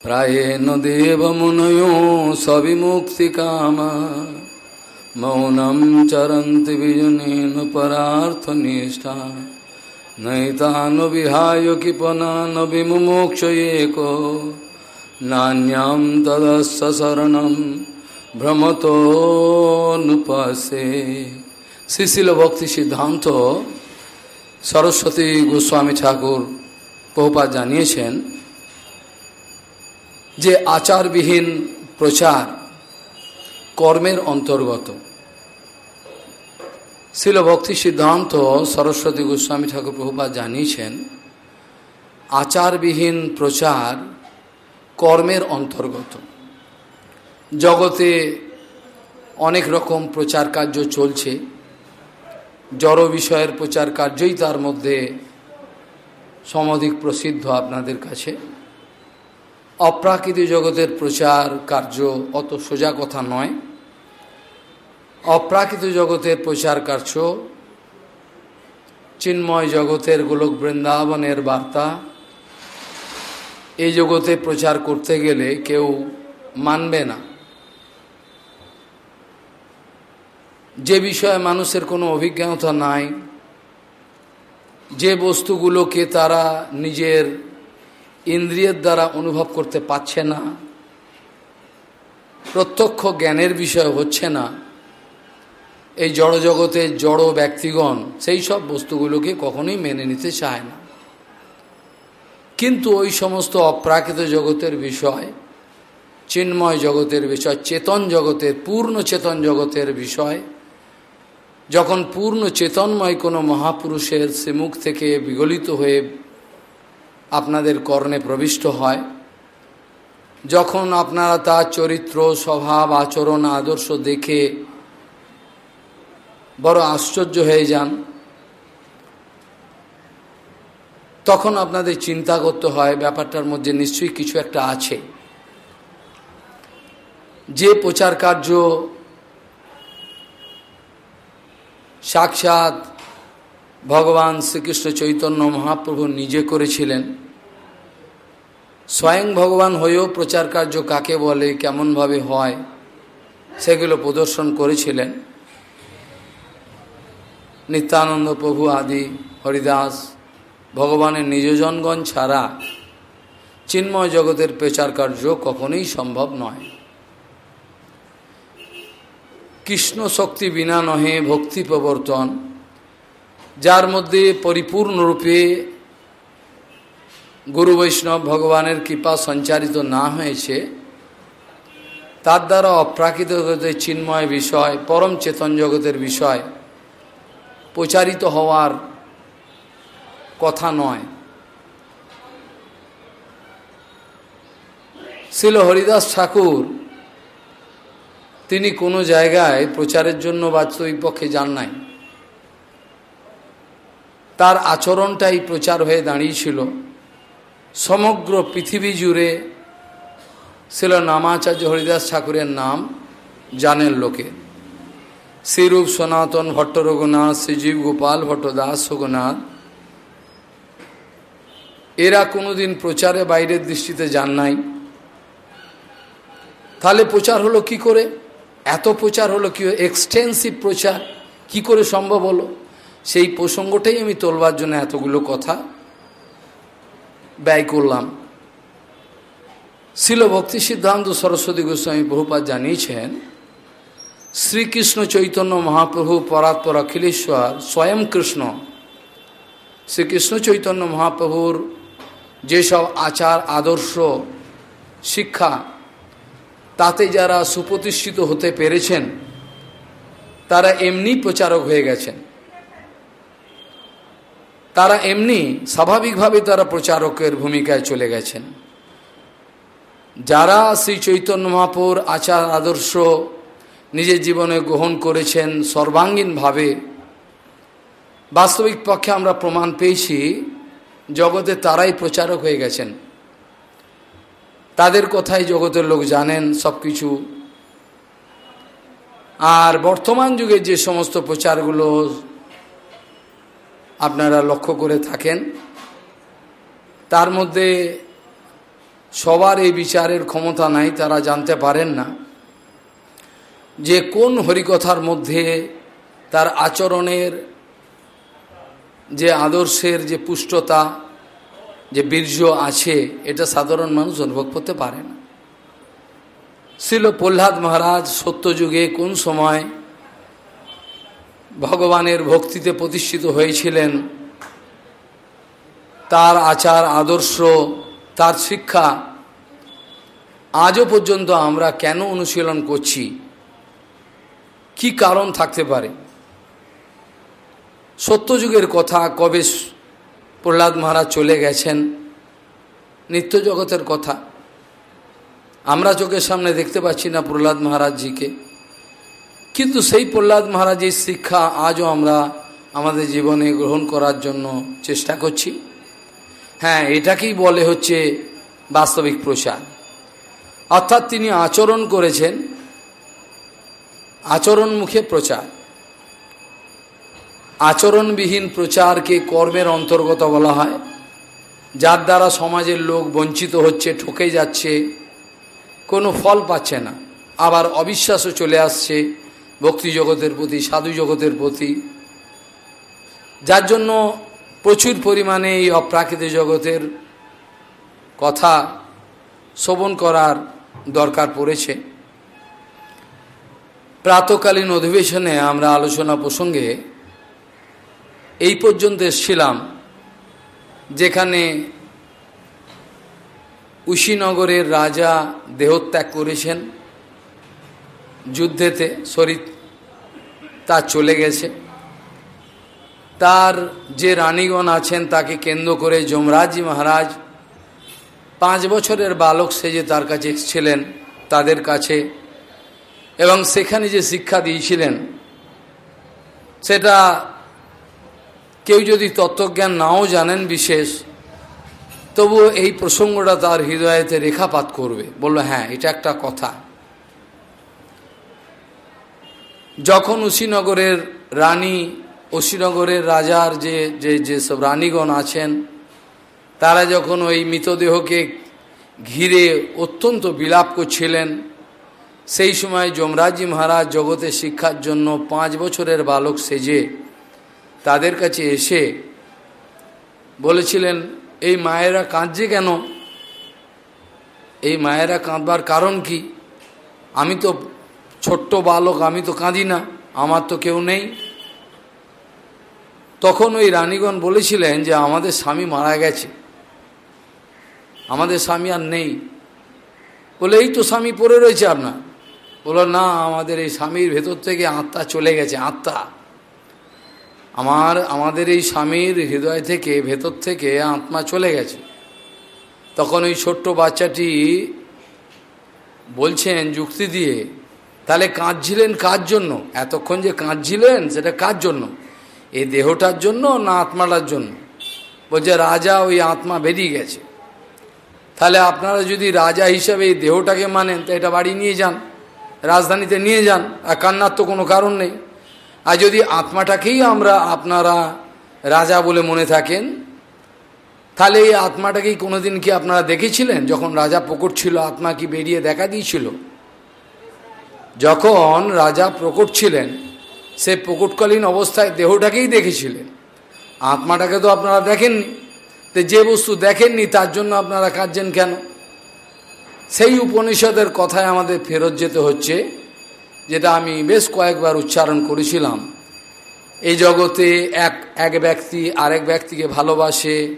प्रायेण देवमुनयो सविमुक्तिकामा मौनं चरन्ति विजनेन परार्थनिष्ठा नैतानुविहाय कृपणान विमुमोक्षयेको नान्यां तदस्य शरणं ভ্রমতনুপাসে শ্রীশিল ভক্তি সিদ্ধান্ত সরস্বতী গোস্বামী ঠাকুর বহুপা জানিয়েছেন যে আচারবিহীন প্রচার কর্মের অন্তর্গত। শিল ভক্তি সিদ্ধান্ত সরস্বতী গোস্বামী ঠাকুর প্রভুপা জানিয়েছেন, আচারবিহীন প্রচার কর্মের অন্তর্গত। জগতে অনেক রকম প্রচার কার্য চলছে, জড় বিষয়ের প্রচার কার্যই তার মধ্যে সমধিক প্রসিদ্ধ আপনাদের কাছে। অপ্রাকৃতিক জগতের প্রচার কার্য অত সোজা কথা নয়। অপ্রাকৃত জগতের প্রচার কার্য, চিন্ময় জগতের গোলক বৃন্দাবনের বার্তা। এই জগতে প্রচার করতে গেলে কেউ মানবে না। যে বিষয়ে মানুষের কোনো অভিজ্ঞতা নাই, যে বস্তুগুলোকে তারা নিজের ইন্দ্রিয়ের দ্বারা অনুভব করতে পারছে না। প্রত্যক্ষ জ্ঞানের বিষয় হচ্ছে না। এই জড় জড়জগতের জড় ব্যক্তিগণ সেই সব বস্তুগুলোকে কখনোই মেনে নিতে চায় না। কিন্তু ওই সমস্ত অপ্রাকৃত জগতের বিষয়, চিন্ময় জগতের বিষয়, চেতন জগতের, পূর্ণ চেতন জগতের বিষয়, যখন পূর্ণ চেতনময় কোনো মহাপুরুষের সে মুখ থেকে বিগলিত হয়ে আপনাদের কর্ণে প্রবিষ্ট হয়। যখন আপনারা তার চরিত্র, স্বভাব, আচরণ, আদর্শ দেখে বড় আশ্চর্য হয়ে যান, তখন আপনাদের চিন্তা করতে হয়, ব্যাপারটার মধ্যে নিশ্চয়ই কিছু একটা আছে। যে প্রচার কার্য সাক্ষাৎ ভগবান শ্রীকৃষ্ণ চৈতন্য মহাপ্রভু নিজে করেছিলেন। স্বয়ং ভগবান হয়েও প্রচার কার্য কাকে বলে, কেমনভাবে হয়, সেগুলো প্রদর্শন করেছিলেন। নিত্যানন্দ প্রভু আদি, হরিদাস, ভগবানের নিজজনগণ ছাড়া চিন্ময় জগতের প্রচার কার্য কখনোই সম্ভব নয়। কৃষ্ণ শক্তি বিনা নহে ভক্তি প্রবর্তন। যার মধ্যে পরিপূর্ণরূপে গুরু বৈষ্ণব ভগবানের কৃপা সঞ্চারিত না হয়েছে, তার দ্বারা অপ্রাকৃত জগতের চিন্ময় বিষয়, পরম চেতন জগতের বিষয় প্রচারিত হওয়ার কথা নয়। শিল হরিদাস ঠাকুর তিনি কোনো জায়গায় প্রচারের জন্য বাস্তবিক পক্ষে যান নাই। তার আচরণটাই প্রচার হয়ে দাঁড়িয়েছিল। সমগ্র পৃথিবী জুড়ে ছিল নামাচার্য হরিদাস ঠাকুরের নাম জানেন লোকে। শ্রীরূপ সনাতন ভট্ট রঘুনাথ শ্রীজীব গোপাল ভট্টদাস রঘুনাথ এরা কোনোদিন প্রচারে বাইরের দৃষ্টিতে যান নাই। তাহলে প্রচার হলো কি করে? এত প্রচার হলো কি এক্সটেন্সিভ প্রচার কি করে সম্ভব হলো? সেই প্রসঙ্গটাই আমি তোলবার জন্য এতগুলো কথা ব্যয় করলাম। শিল ভক্তি সিদ্ধান্ত সরস্বতী গোস্বামী বহুপাত জানিয়েছেন, শ্রীকৃষ্ণ চৈতন্য মহাপ্রভু পরাৎপর অখিলেশ্বর স্বয়ং কৃষ্ণ। শ্রীকৃষ্ণ চৈতন্য মহাপ্রভুর যেসব আচার, আদর্শ, শিক্ষা, তাতে যারা সুপ্রতিষ্ঠিত হতে পেরেছেন, তারা এমনি প্রচারক হয়ে গেছেন। তারা এমনি স্বাভাবিকভাবে তারা প্রচারকের ভূমিকায় চলে গেছেন। যারা শ্রী চৈতন্য মহাপুর আচার আদর্শ নিজের জীবনে গ্রহণ করেছেন সর্বাঙ্গীনভাবে, বাস্তবিক পক্ষে আমরা প্রমাণ পেয়েছি, জগতে তারাই প্রচারক হয়ে গেছেন। তাদের কথাই জগতের লোক জানেন সব কিছু আর বর্তমান যুগে যে সমস্ত প্রচারগুলো আপনারা লক্ষ্য করে থাকেন, তার মধ্যে সবার এই বিচারের ক্ষমতা নাই, তারা জানতে পারেন না যে কোন হরিকথার মধ্যে তার আচরণের যে আদর্শের যে পুষ্টতা, যে বীর্য আছে, এটা সাধারণ মানুষ অনুভব করতে পারে না। ছিল প্রহ্লাদ মহারাজ সত্যযুগে কোন সময় ভগবানের ভক্তিতে প্রতিষ্ঠিত হয়েছিলেন। তার আচার, আদর্শ, তার শিক্ষা আজও পর্যন্ত আমরা কেন অনুশীলন করছি? কি কারণ থাকতে পারে? সত্যযুগের কথা কবে প্রহ্লাদ মহারাজ চলে গেছেন? নিত্য জগতের কথা। আমরা চোখের সামনে দেখতে পাচ্ছি না প্রহ্লাদ মহারাজজিকে। কিন্তু সেই প্রহ্লাদ মহারাজের শিক্ষা আজও আমরা আমাদের জীবনে গ্রহণ করার জন্য চেষ্টা করছি। হ্যাঁ এটাকেই বলে হচ্ছে বাস্তবিক প্রসার অর্থাৎ তিনি আচরণ করেছেন আচরণ মুখে প্রচার। আচরণবিহীন প্রচারকে কর্মের অন্তর্গত বলা হয়। যার দ্বারা সমাজের লোক বঞ্চিত হচ্ছে, ঠকে যাচ্ছে, কোনো ফল পাচ্ছে না। আবার অবিশ্বাসও চলে আসছে ভক্তি জগতের প্রতি সাধু জগতের প্রতি। যার জন্য প্রচুর পরিমাণে এই অপ্রাকৃতিক জগতের কথা শ্রবণ করার দরকার পড়েছে। প্রাতকালীন অধিবেশনে আমরা আলোচনা প্রসঙ্গে এই পর্যন্ত এসছিলাম, যেখানে কুশীনগরের রাজা দেহত্যাগ করেছেন। যুদ্ধেতে শরীর তা চলে গেছে। তার যে রানীগণ আছেন তাকে কেন্দ্র করে যমরাজি মহারাজ পাঁচ বছরের বালক সেজে তার কাছে এসেছিলেন তাদের কাছে এবং সেখানে যে শিক্ষা দিয়েছিলেন, সেটা কেউ যদি তত্ত্বজ্ঞান নাও জানেন বিশেষ, তবুও এই প্রসঙ্গটা তার হৃদয়েতে রেখাপাত করবে। বলল হ্যাঁ এটা একটা কথা। যখন উশিনগরের রানী অশীনগরের রাজার যে যে যেসব রানীগণ আছেন, তারা যখন ওই মৃতদেহকে ঘিরে অত্যন্ত বিলাপ করছিলেন, সেই সময় যমরাজি মহারাজ জগতে শিক্ষার জন্য পাঁচ বছরের বালক সেজে তাদের কাছে এসে বলেছিলেন, এই মায়েরা কাঁদছে কেন? এই মায়েরা কাঁদবার কারণ কি? আমি তো ছোট্ট বালক, আমি তো কাঁদি না, আমার তো কেউ নেই। তখন ওই রানীগণ বলেছিলেন যে, আমাদের স্বামী মারা গেছে। আমাদের স্বামী আর নেই। বলে, এই তো স্বামী পড়ে রয়েছে আপনার? বলল না, আমাদের এই স্বামীর ভেতর থেকে আত্মা চলে গেছে, আত্মা। আমার, আমাদের এই স্বামীর হৃদয় থেকে, ভেতর থেকে আত্মা চলে গেছে। তখন ওই ছোট্ট বাচ্চাটি বলছেন, যুক্তি দিয়ে তাহলে কাঁদছিলেন কার জন্য? এতক্ষণ যে কাঁদছিলেন, সেটা কার জন্য? এই দেহটার জন্য না আত্মাটার জন্য? বলছে, রাজা, ওই আত্মা বেরিয়ে গেছে। তাহলে আপনারা যদি রাজা হিসাবে এই দেহটাকে মানেন, তো এটা বাড়ি নিয়ে যান, রাজধানীতে নিয়ে যান, আর কান্নার তো কোনো কারণ নেই। আর যদি আত্মাটাকেই আমরা আপনারা রাজা বলে মনে থাকেন, তাহলে এই আত্মাটাকেই কোনোদিন কি আপনারা দেখেছিলেন? যখন রাজা প্রকট ছিল, আত্মা কি বেরিয়ে দেখা দিয়েছিল? যখন রাজা প্রকট ছিলেন, সে প্রকটকালীন অবস্থায় দেহটাকেই দেখেছিলেন। আত্মাটাকে তো আপনারা দেখেননি। তো যে বস্তু দেখেননি, তার জন্য আপনারা কাঁদছেন কেন? সেই উপনিষদের কথায় আমাদের ফেরত যেতে হচ্ছে, যেটা আমি বেশ কয়েকবার উচ্চারণ করেছিলাম। এই জগতে এক এক ব্যক্তি আরেক ব্যক্তিকে ভালোবাসে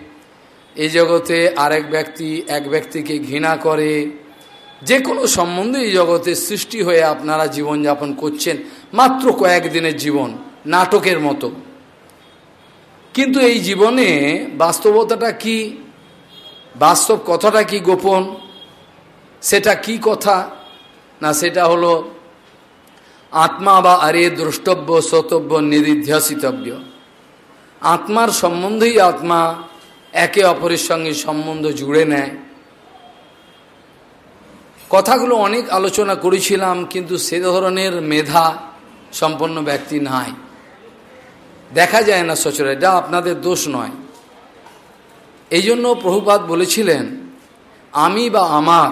এই জগতে আরেক ব্যক্তি এক ব্যক্তিকে ঘৃণা করে যে কোনো সম্বন্ধে এই জগতে সৃষ্টি হয়ে আপনারা জীবনযাপন করছেন, মাত্র কয়েকদিনের জীবন, নাটকের মতো। কিন্তু এই জীবনে বাস্তবতাটা কি? বাস্তব কথাটা কি গোপন? সেটা কি কথা? না, সেটা হলো আত্মা বা আরে দ্রষ্টব্য, সতব্য, নিরিধ্যাসিতব্য। আত্মার সম্বন্ধেই আত্মা একে অপরের সঙ্গে সম্বন্ধ জুড়ে নেয়। কথাগুলো অনেক আলোচনা করেছিলাম, কিন্তু সে ধরনের মেধা সম্পন্ন ব্যক্তি নাই। দেখা যায় না সচরাচর, এটা আপনাদের দোষ নয়। এই জন্য প্রভুপাত বলেছিলেন, আমি বা আমার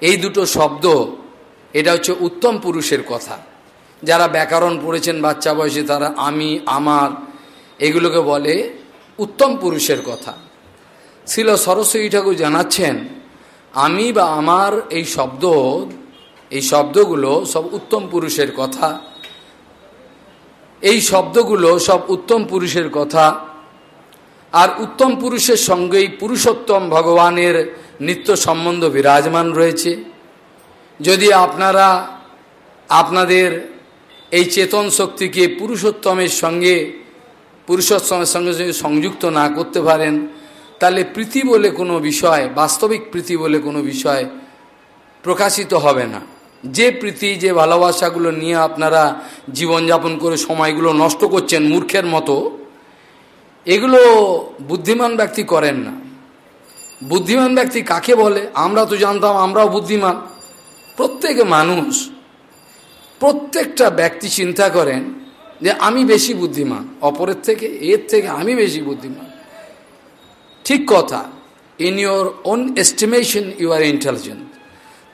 এই দুটো শব্দ, এটা হচ্ছে উত্তম পুরুষের কথা। যারা ব্যাকরণ পড়েছেন বাচ্চা বয়সে, তারা আমি, আমার, এগুলোকে বলে উত্তম পুরুষের কথা। ছিল সরস্বতী ঠাকুর জানাচ্ছেন আমি বা আমার এই শব্দ, এই শব্দগুলো সব উত্তম পুরুষের কথা। এই শব্দগুলো সব উত্তম পুরুষের কথা। আর উত্তম পুরুষের সঙ্গেই পুরুষোত্তম ভগবানের নিত্য সম্বন্ধ বিরাজমান রয়েছে। যদি আপনারা আপনাদের এই চেতন শক্তিকে পুরুষোত্তমের সঙ্গে পুরুষোত্তমের সঙ্গে সঙ্গে সংযুক্ত না করতে পারেন তাহলে প্রীতি বলে কোনো বিষয়, বাস্তবিক প্রীতি বলে কোনো বিষয় প্রকাশিত হবে না। যে প্রীতি, যে ভালোবাসাগুলো নিয়ে আপনারা জীবনযাপন করে সময়গুলো নষ্ট করছেন মূর্খের মতো, এগুলো বুদ্ধিমান ব্যক্তি করেন না। বুদ্ধিমান ব্যক্তি কাকে বলে? আমরা তো জানতাম আমরাও বুদ্ধিমান। প্রত্যেক মানুষ, প্রত্যেকটা ব্যক্তি চিন্তা করেন যে আমি বেশি বুদ্ধিমান, অপরের থেকে, এর থেকে আমি বেশি বুদ্ধিমান। ঠিক কথা। In your own estimation you are intelligent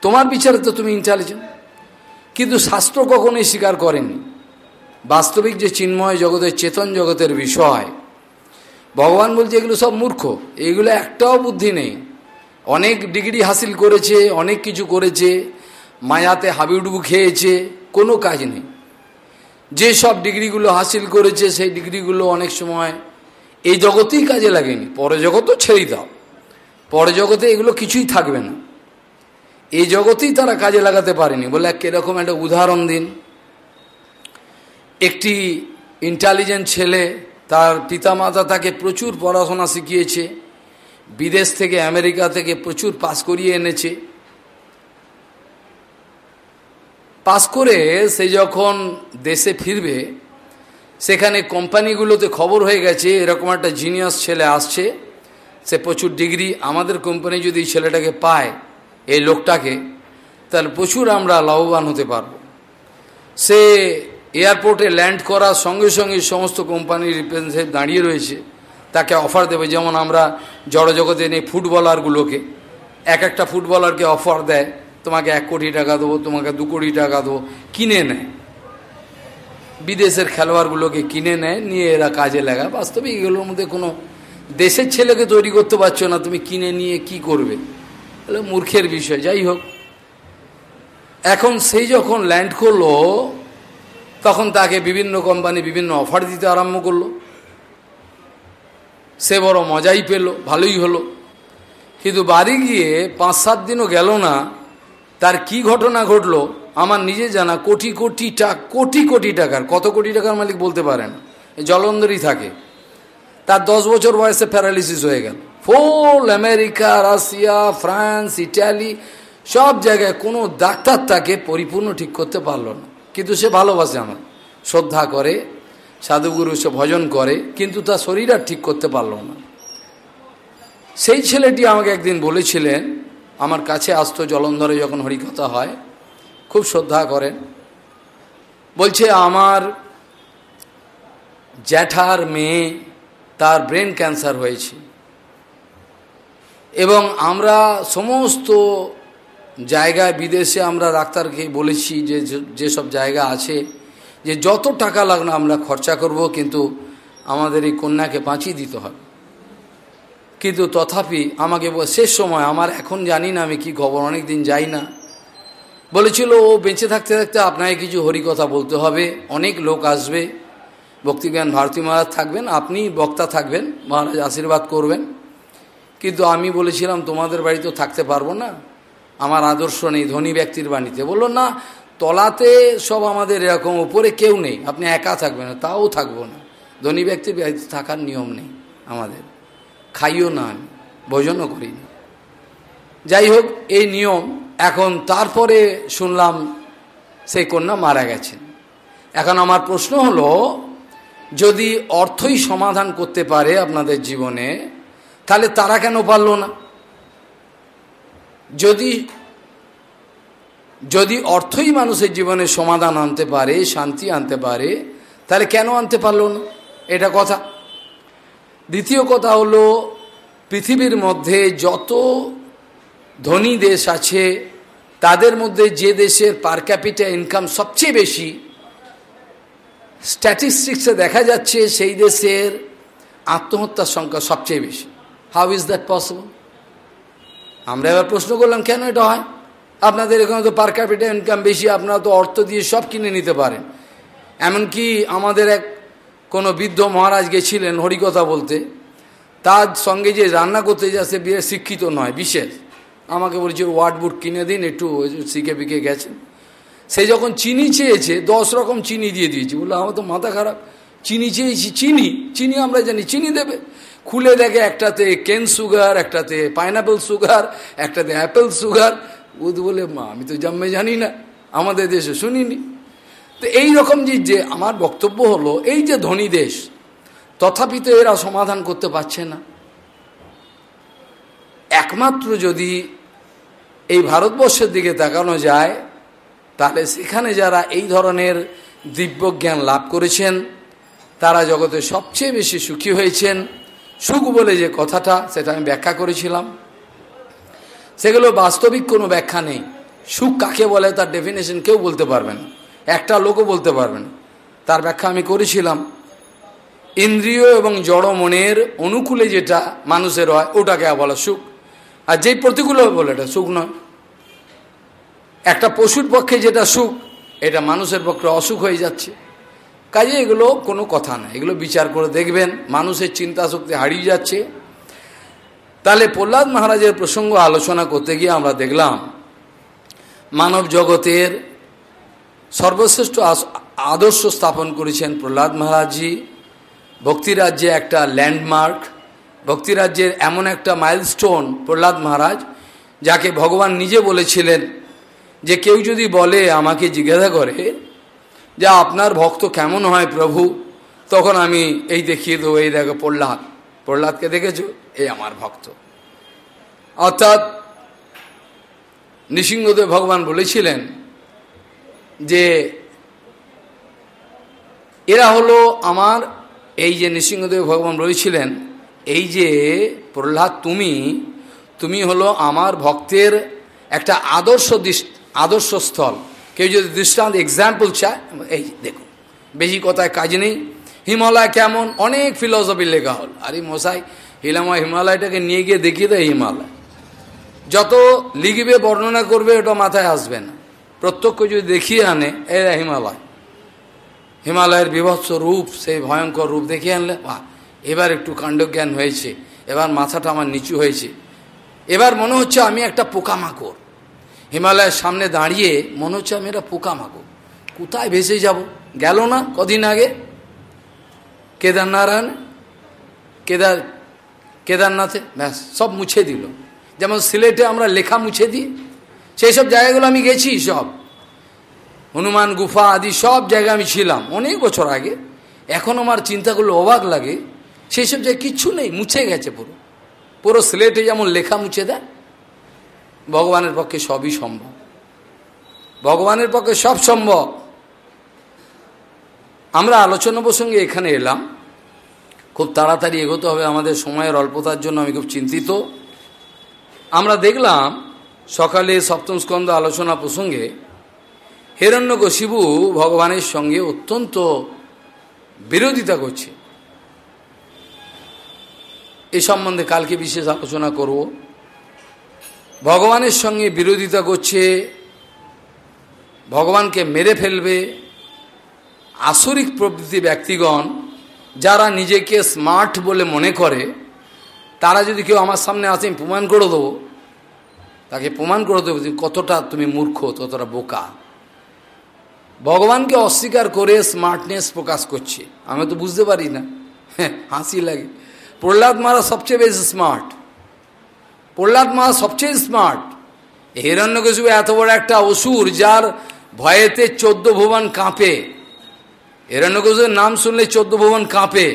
তোমার বিচারে তো তুমি ইন্টেলিজেন্ট কিন্তু শাস্ত্র কখনোই স্বীকার করেনি। বাস্তবিক যে চিন্ময় জগতের চেতন জগতের বিষয়, ভগবান বলছে এগুলো সব মূর্খ। এগুলো একটাও বুদ্ধি নেই। অনেক ডিগ্রি হাসিল করেছে, অনেক কিছু করেছে, মায়াতে হাবিডুবু খেয়েছে, কোনো কাজ নেই। যে সব ডিগ্রিগুলো হাসিল করেছে, সেই ডিগ্রিগুলো অনেক সময় এই জগতেই কাজে লাগেনি। পরে জগতও ছেড়ে দাও। পরে জগতে এগুলো কিছুই থাকবে না। এই জগতেই তারা কাজে লাগাতে পারেনি। বলে কীরকম একটা উদাহরণ দিন। একটি ইন্টেলিজেন্ট ছেলে, তার পিতামাতা তাকে প্রচুর পড়াশোনা শিখিয়েছে। বিদেশ থেকে আমেরিকা থেকে প্রচুর পাস করিয়ে এনেছে। পাস করে সে যখন দেশে ফিরবে সেখানে কোম্পানিগুলোতে খবর হয়ে গেছে, এরকম একটা জিনিয়াস ছেলে আসছে, সে প্রচুর ডিগ্রি আমাদের কোম্পানি যদি ছেলেটাকে পায়, এই লোকটাকে, তাহলে প্রচুর আমরা লাভবান হতে পারব। সে এয়ারপোর্টে ল্যান্ড করার সঙ্গে সঙ্গে সমস্ত কোম্পানির রিপ্রেজেন্টেটিভ দাঁড়িয়ে রয়েছে, তাকে অফার দেবে। যেমন আমরা জড়জগতে নেই ফুটবলারগুলোকে, এক একটা ফুটবলারকে অফার দেয়, তোমাকে এক কোটি টাকা দেবো, তোমাকে দু কোটি টাকা দেবো, কিনে নেয়। বিদেশের খেলোয়াড়গুলোকে কিনে নেয়, নিয়ে এরা কাজে লাগায়। বাস্তবে এগুলোর মধ্যে কোনো দেশের ছেলেকে তৈরি করতে পারছ না, তুমি কিনে নিয়ে কি করবে? তাহলে মূর্খের বিষয়, যাই হোক। এখন সেই যখন ল্যান্ড করল, তখন তাকে বিভিন্ন কোম্পানি বিভিন্ন অফার দিতে আরম্ভ করল। সে বড় মজাই পেল, ভালোই হলো। কিন্তু বাড়ি গিয়ে পাঁচ সাত দিনও গেল না তার কি ঘটনা ঘটলো আমার নিজে জানা কোটি কোটি টাকা কোটি কোটি টাকার, কত কোটি টাকার মালিক বলতে পারেন জলন্ধরই থাকে। তার দশ বছর বয়সে প্যারালিসিস হয়ে গেল। Full America, Russia, France, Italy, সব জায়গায় কোনো ডাক্তার তাকে পরিপূর্ণ ঠিক করতে পারল না। কিন্তু সে ভালোবাসে আমার শ্রদ্ধা করে, সাধুগুরু সে ভজন করে, কিন্তু তার শরীর আর ঠিক করতে পারল না। সেই ছেলেটি আমাকে একদিন বলেছিলেন আমার কাছে আসতো জলন্ধরে যখন হরিকথা হয়, খুব শ্রদ্ধা করেন। বলছে, আমার জ্যাঠার মেয়ে তার ব্রেন ক্যান্সার হয়েছে এবং আমরা সমস্ত জায়গায় বিদেশে আমরা ডাক্তারকে বলেছি যে যেসব জায়গা আছে, যে যত টাকা লাগল আমরা খরচা করব, কিন্তু আমাদের এই কন্যাকে বাঁচিয়ে দিতে হবে। কিন্তু তথাপি আমাকে শেষ সময় আমার এখন জানি না আমি কি খবর অনেক দিন যাই না। বলেছিল, ও বেঁচে থাকতে থাকতে আপনাকে কিছু হরিকথা বলতে হবে। অনেক লোক আসবে। ভক্তিজ্ঞান ভারতী মহারাজ থাকবেন, আপনি বক্তা থাকবেন, মহারাজ আশীর্বাদ করবেন। কিন্তু আমি বলেছিলাম, তোমাদের বাড়িতেও থাকতে পারব না। আমার আদর্শ নেই, ধনী ব্যক্তির বাণীতে। বলল, না, তলাতে সব আমাদের এরকম, উপরে কেউ নেই, আপনি একা থাকবেন তাও থাকব না। ধনী ব্যক্তির বাড়িতে থাকার নিয়ম নেই আমাদের। খাইও না আমি ভোজনও করি না যাই হোক, এই নিয়ম, এখন তারপরে শুনলাম সেই কন্যা মারা গেছেন। এখন আমার প্রশ্ন হলো, যদি অর্থই সমাধান করতে পারে আপনাদের জীবনে, তাহলে তারা কেন পারল না? যদি যদি অর্থই মানুষের জীবনে সমাধান আনতে পারে, শান্তি আনতে পারে, তাহলে কেন আনতে পারল না? এটা কথা। দ্বিতীয় কথা হলো, পৃথিবীর মধ্যে যত ধনী দেশ আছে, তাদের মধ্যে যে দেশের পার ক্যাপিটা ইনকাম সবচেয়ে বেশি স্ট্যাটিস্টিক্সে দেখা যাচ্ছে সেই দেশের আত্মহত্যার সংখ্যা সবচেয়ে বেশি। হাউ ইজ দ্যাট পসিবল আমরা এবার প্রশ্ন করলাম, কেন এটা হয়? আপনাদের এখানে তো পার ক্যাপিটা ইনকাম বেশি, আপনারা তো অর্থ দিয়ে সব কিনে নিতে পারেন। এমনকি আমাদের এক কোনো বৃদ্ধ মহারাজ গেছিলেন হরিকথা বলতে, তার সঙ্গে যে রান্না করতে যা সে বিয়ে শিক্ষিত নয়, বিশেষ। আমাকে বলছে ওয়ার্ড বুট কিনে দিন, একটু শিখে বিকে গেছেন সে যখন চিনি চেয়েছে, দশ রকম চিনি দিয়ে দিয়েছি। বলল, আমার তো মাথা খারাপ। চিনি চেয়েছি, চিনি চিনি আমরা জানি, চিনি দেবে। খুলে দেখে একটাতে কেন সুগার, একটাতে পাইনাপেল সুগার, একটাতে অ্যাপেল সুগার। ও বলে, মা, আমি তো জন্মে জানি না। আমাদের দেশে শুনিনি। তো এই রকম যে যে আমার বক্তব্য হলো, এই যে ধনী দেশ, তথাপি তো এরা সমাধান করতে পারছে না। একমাত্র যদি এই ভারতবর্ষের দিকে তাকানো যায়, তাহলে সেখানে যারা এই ধরনের দিব্যজ্ঞান লাভ করেছেন, তারা জগতে সবচেয়ে বেশি সুখী হয়েছেন। সুখ বলে যে কথাটা, সেটা আমি ব্যাখ্যা করেছিলাম। সেগুলো বাস্তবিক কোনো ব্যাখ্যা নেই। সুখ কাকে বলে তার ডেফিনেশন কেউ বলতে পারবে না। একটা লোকও বলতে পারবেন তার ব্যাখ্যা আমি করেছিলাম। ইন্দ্রিয় এবং জড় মনের অনুকূলে যেটা মানুষের হয়, ওটাকে বলা সুখ। আর যেই প্রতিকূল বলে, এটা সুখ নয়। একটা পশুর পক্ষে যেটা সুখ, এটা মানুষের পক্ষে অসুখ হয়ে যাচ্ছে। কাজে এগুলো কোনো কথা না এগুলো বিচার করে দেখবেন, মানুষের চিন্তা শক্তি হারিয়ে যাচ্ছে। তাহলে প্রহ্লাদ মহারাজের প্রসঙ্গ আলোচনা করতে গিয়ে আমরা দেখলাম, মানব জগতের সর্বশ্রেষ্ঠ আদর্শ স্থাপন করেছেন প্রহ্লাদ মহারাজজি। ভক্তিরাজ্যে একটা ল্যান্ডমার্ক, ভক্তিরাজ্যের এমন একটা মাইলস্টোন প্রহ্লাদ মহারাজ, যাকে ভগবান নিজে বলেছিলেন যে কেউ যদি বলে, আমাকে জিজ্ঞাসা করে যে আপনার ভক্ত কেমন হয় প্রভু? তখন আমি এই দেখিয়ে দেবো, এই দেখো প্রহ্লাদ। প্রহ্লাদকে দেখেছ? এই আমার ভক্ত। অর্থাৎ নৃসিংহদেব ভগবান বলেছিলেন যে এরা হলো আমার এই যে নৃসিংহদেব ভগবান বলেছিলেন এই যে প্রহ্লাদ তুমি তুমি হলো আমার ভক্তের একটা আদর্শ আদর্শ স্থল। কেউ যদি দৃষ্টান্ত এক্সাম্পল চায়, এই দেখুন, বেশি কথায় কাজ নেই। হিমালয় কেমন? অনেক ফিলসফি লেখা হল। আরে মশাই, হিলাময় হিমালয়টাকে নিয়ে গিয়ে দেখিয়ে দেয় হিমালয়। যত লিখবে, বর্ণনা করবে, ওটা মাথায় আসবে না। প্রত্যক্ষ যদি দেখিয়ে আনে এরা হিমালয়। হিমালয়ের বিভৎস রূপ, সেই ভয়ঙ্কর রূপ দেখিয়ে আনলে, বা, এবার একটু কাণ্ডজ্ঞান হয়েছে, এবার মাথাটা আমার নিচু হয়েছে। এবার মনে হচ্ছে আমি একটা পোকামাকড়। হিমালয়ের সামনে দাঁড়িয়ে মনে হচ্ছে আমি একটা পোকামাকড়। কোথায় ভেসে যাব? গেল না কদিন আগে? কেদারনারায়ণ? কেদার, কেদারনাথে? ব্যাস, সব মুছে দিল। যেমন সিলেটে আমরা লেখা মুছে দিই সেই সব জায়গাগুলো আমি গেছি, সব। হনুমান, গুফা আদি সব জায়গায় আমি ছিলাম অনেক বছর আগে। এখন আমার চিন্তাগুলো অবাক লাগে। সেই সব জায়গায় কিচ্ছু নেই, মুছে গেছে পুরো। পুরো স্লেটে যেমন লেখা মুছে দেয়, ভগবানের পক্ষে সবই সম্ভব। ভগবানের পক্ষে সব সম্ভব। আমরা আলোচনা প্রসঙ্গে এখানে এলাম। খুব তাড়াতাড়ি এগোতে হবে আমাদের সময়ের অল্পতার জন্য, আমি খুব চিন্তিত। আমরা দেখলাম সকালে সপ্তম স্কন্ধ আলোচনা প্রসঙ্গে হিরণ্যকশিবু ভগবানের সঙ্গে অত্যন্ত বিরোধিতা করছে। এ সম্বন্ধে কালকে বিশেষ আলোচনা করব। ভগবানের সঙ্গে বিরোধিতা করছে, ভগবানকে মেরে ফেলবে আসরিক প্রবৃত্তি ব্যক্তিগণ, যারা নিজেকে স্মার্ট বলে মনে করে, তারা যদি কেউ আমার সামনে আসে প্রমাণ করে দেবো। তাকে প্রমাণ করে দেবো কতটা তুমি মূর্খ ততটা বোকা। ভগবানকে অস্বীকার করে স্মার্টনেস প্রকাশ করছে। আমি তো বুঝতে পারি না। হ্যাঁ হাসি লাগে। প্রহ্লাদ মহারাজ সবচেয়ে বেশি স্মার্ট প্রহ্লাদ মহারাজ সবচেয়ে স্মার্ট হিরণ্যকশিপু এত বড় একটা অসুর যার ভয়েতে চোদ্দ ভুবন কাঁপে। হিরণ্যকশিপুর নাম শুনলে চোদ্দ ভুবন কাঁপে।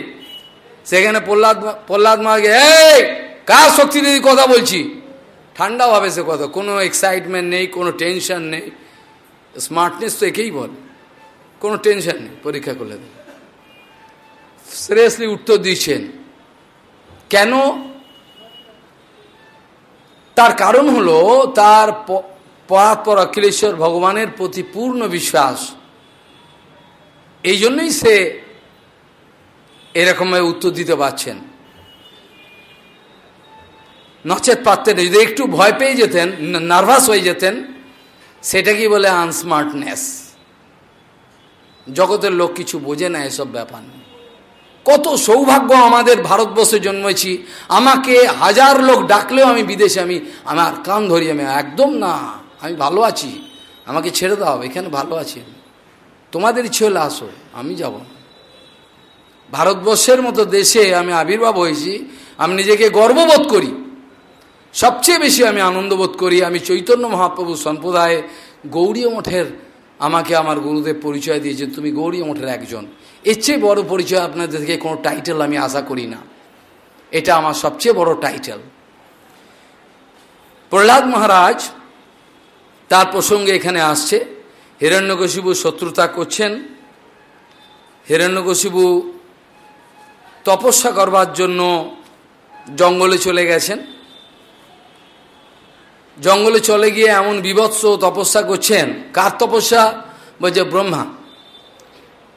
সেখানে প্রহ্লাদ প্রহ্লাদ মহাকে এই, কার শক্তি দিদি কথা বলছি? ঠান্ডা হবে সে কথা। কোনো এক্সাইটমেন্ট নেই, কোনো টেনশন নেই। স্মার্টনেস তো একেই বলে। কোনো টেনশন নেই, পরীক্ষা করলে। সিরিয়াসলি উত্তর দিচ্ছেন। কেন? তার কারণ হলো, তার পরাৎপর অখিলেশ্বর ভগবানের প্রতি পূর্ণ বিশ্বাস। এই জন্যই সে এরকমভাবে উত্তর দিতে পারছেন। নচেত পারতেন, যদি একটু ভয় পেয়ে যেতেন নার্ভাস হয়ে যেতেন, সেটা কি বলে আনস্মার্টনেস? জগতের লোক কিছু বোঝে না এসব ব্যাপার কত সৌভাগ্য আমাদের ভারতবর্ষে জন্মেছি। আমাকে হাজার লোক ডাকলেও আমি বিদেশে, আমি আমার কান ধরি আমি একদম না, আমি ভালো আছি। আমাকে ছেড়ে দাও, এখানে ভালো আছি তোমাদের ইচ্ছে হলে আসো, আমি যাব ভারতবর্ষের মতো দেশে আমি আবির্ভাব হয়েছি, আমি নিজেকে গর্ববোধ করি। সবচেয়ে বেশি আমি আনন্দ বোধ করি, আমি চৈতন্য মহাপ্রভু সম্প্রদায়ে গৌরী মঠের আমাকে আমার গুরুদেব পরিচয় দিয়েছেন, তুমি গৌরী মঠের একজন। এর চেয়ে বড় পরিচয় আপনাদের থেকে কোনো টাইটেল আমি আশা করি না। এটা আমার সবচেয়ে বড় টাইটেল প্রহ্লাদ মহারাজ তার প্রসঙ্গে এখানে আসছে হিরণ্যকশিবু শত্রুতা করছেন হিরণ্যকশিবু তপস্যা করবার জন্য জঙ্গলে চলে গেছেন। জঙ্গলে চলে গিয়ে এমন বিভৎস তপস্যা করছেন। কার তপস্যা? বলছে ব্রহ্মা।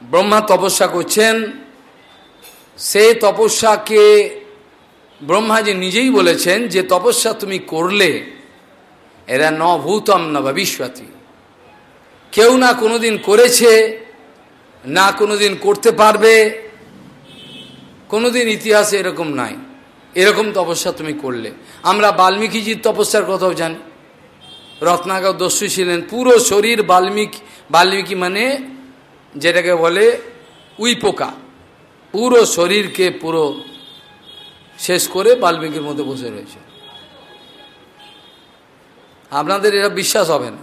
ব্রহ্মা তপস্যা করছেন। সেই তপস্যাকে ব্রহ্মা যে নিজেই বলেছেন যে, তপস্যা তুমি করলে, এরা ন ভূতম ন ভবিষ্যতি। কেউ না কোনোদিন করেছে, না কোনোদিন করতে পারবে। কোনোদিন ইতিহাসে এরকম নাই। এরকম তপস্যা তুমি করলে। আমরা বাল্মীকিজির তপস্যার কথাও জানি। রত্নাকর দস্যু ছিলেন। পুরো শরীর বাল্মীকি বাল্মীকি মানে যেটাকে বলে উই পোকা। পুরো শরীরকে পুরো শেষ করে বাল্মীকির মধ্যে বসে রয়েছে। আপনাদের এটা বিশ্বাস হবে না।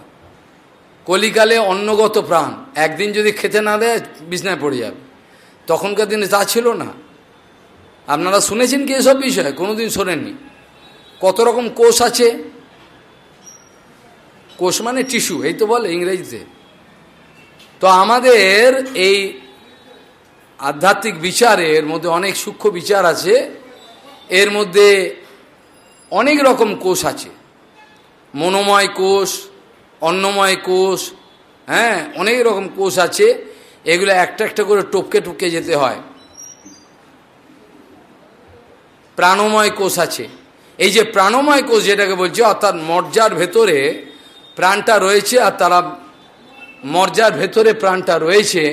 কলিকালে অন্নগত প্রাণ। একদিন যদি খেতে না দেয়, বিছনায় পড়ে যাবে। তখনকার দিনে তা ছিল না। আপনারা শুনেছেন কি এসব বিষয়ে? কোনোদিন শোনেননি। কত রকম কোষ আছে? কোষ মানে টিস্যু, এই তো বলে ইংরেজিতে। তো আমাদের এই আধ্যাত্মিক বিচারের মধ্যে অনেক সূক্ষ্ম বিচার আছে। এর মধ্যে অনেক রকম কোষ আছে। মনোময় কোষ, অন্নময় কোষ হ্যাঁ অনেক রকম কোষ আছে। এগুলো একটা একটা করে টপকে টপকে যেতে হয়। প্রাণময় কোষ আছে। এই যে প্রাণময় কোষ যেটাকে বলছে, অর্থাৎ মর্যার ভেতরে প্রাণটা রয়েছে আর তারা মর্যার ভেতরে প্রাণটা রয়েছে,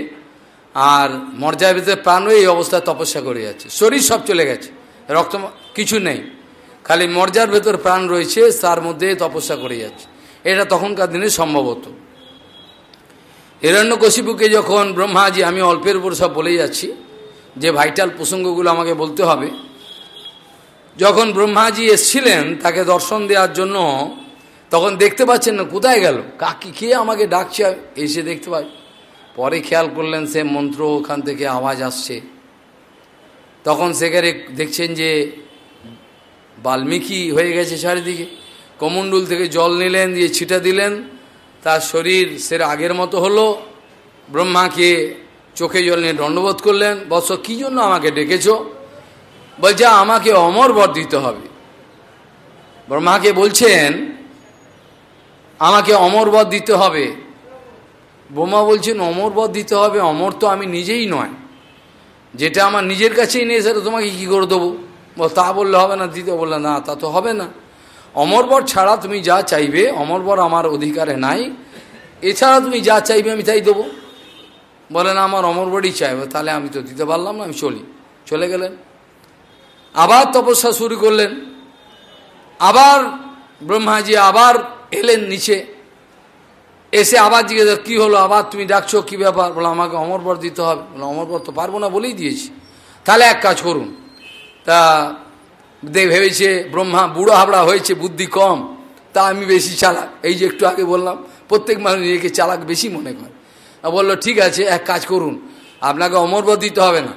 আর মর্যার ভেতরে প্রাণ এই অবস্থায় তপস্যা করে যাচ্ছে। শরীর সব চলে গেছে, রক্ত কিছু নেই। খালি মর্যার ভেতর প্রাণ রয়েছে, তার মধ্যে তপস্যা করে যাচ্ছে। এটা তখনকার দিনে সম্ভবত হিরণ্যকশিপুকে যখন ব্রহ্মাজি, আমি অল্পের উপর সব বলে যাচ্ছি, যে ভাইটাল প্রসঙ্গগুলো আমাকে বলতে হবে যখন ব্রহ্মাজি এসছিলেন তাকে দর্শন দেওয়ার জন্য, তখন দেখতে পাচ্ছেন না কোথায় গেল। কাকি কে আমাকে ডাকছে? এসে দেখতে পাই। পরে খেয়াল করলেন সে মন্ত্র ওখান থেকে আওয়াজ আসছে। তখন সেখানে দেখছেন যে বাল্মীকি হয়ে গেছে চারিদিকে। কমণ্ডুল থেকে জল নিলেন, দিয়ে ছিটা দিলেন। তার শরীর সে আগের মতো হলো। ব্রহ্মাকে চোখে জল নিয়ে দণ্ডবোধ করলেন। বৎস, কী জন্য আমাকে ডেকেছ? বলছে আমাকে অমর বর দিতে হবে। ব্রহ্মাকে বলছেন, আমাকে অমর বর দিতে হবে। ব্রহ্মা বলছেন, অমর বর দিতে হবে, অমর তো আমি নিজেই নয়। যেটা আমার নিজের কাছেই নেই, সেটা তোমাকে কী করে দেবো? তা বললে হবে না। দিতে বললে, না, তা তো হবে না। অমরবর ছাড়া তুমি যা চাইবে অমরবর আমার অধিকারে নাই। এছাড়া তুমি যা চাইবে, আমি তাই দেবো। বলে, না, আমার অমরবরই চাইবে, তাহলে আমি তো দিতে পারলাম না, আমি চলি। চলে গেলেন। আবার তপস্যা শুরু করলেন। আবার ব্রহ্মাজি আবার এলেন নিচে। এসে আবার জিজ্ঞেস কী হলো? আবার তুমি ডাকছো? কী ব্যাপার? বলো আমাকে অমরবর দিতে হবে। বলো অমরবর তো পারব না বলেই দিয়েছি। তাহলে এক কাজ করুন। তা দে ভেবেছে ব্রহ্মা বুড়ো হাবড়া হয়েছে, বুদ্ধি কম। তা আমি বেশি চালাক। এই যে একটু আগে বললাম, প্রত্যেক মানুষ নিজেকে চালাক বেশি মনে করে। বলল, ঠিক আছে, এক কাজ করুন। আপনাকে অমরবর দিতে হবে না।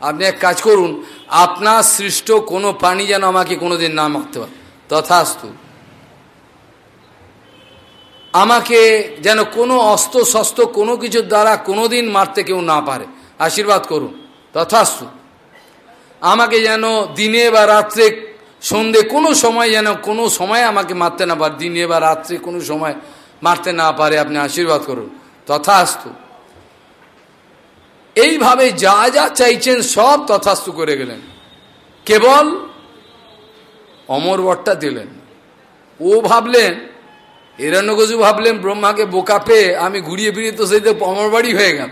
আপনি এক কাজ করুন আপনার সৃষ্ট কোনো প্রাণী যেন আমাকে কোনোদিন না মারতে পারে। তথাস্তু। আমাকে যেন কোনো অস্ত্র শস্ত্র কোনো কিছুর দ্বারা কোনোদিন মারতে কেউ না পারে। আশীর্বাদ করুন। তথাস্তু। আমাকে যেন দিনে বা রাত্রে সন্ধে কোনো সময় যেন কোনো সময় আমাকে মারতে না পারে। দিনে বা রাত্রে কোনো সময় মারতে না পারে, আপনি আশীর্বাদ করুন। তথাস্তু। এইভাবে যা যা চাইছেন সব তথাস্তু করে গেলেন। কেবল অমর বটটা দিলেন। ও ভাবলেন হিরণ্যকশু ভাবলেন, ব্রহ্মাকে বোকা পেয়ে আমি ঘুরিয়ে ফিরিয়ে তো সেই অমর বাড়ি হয়ে গেল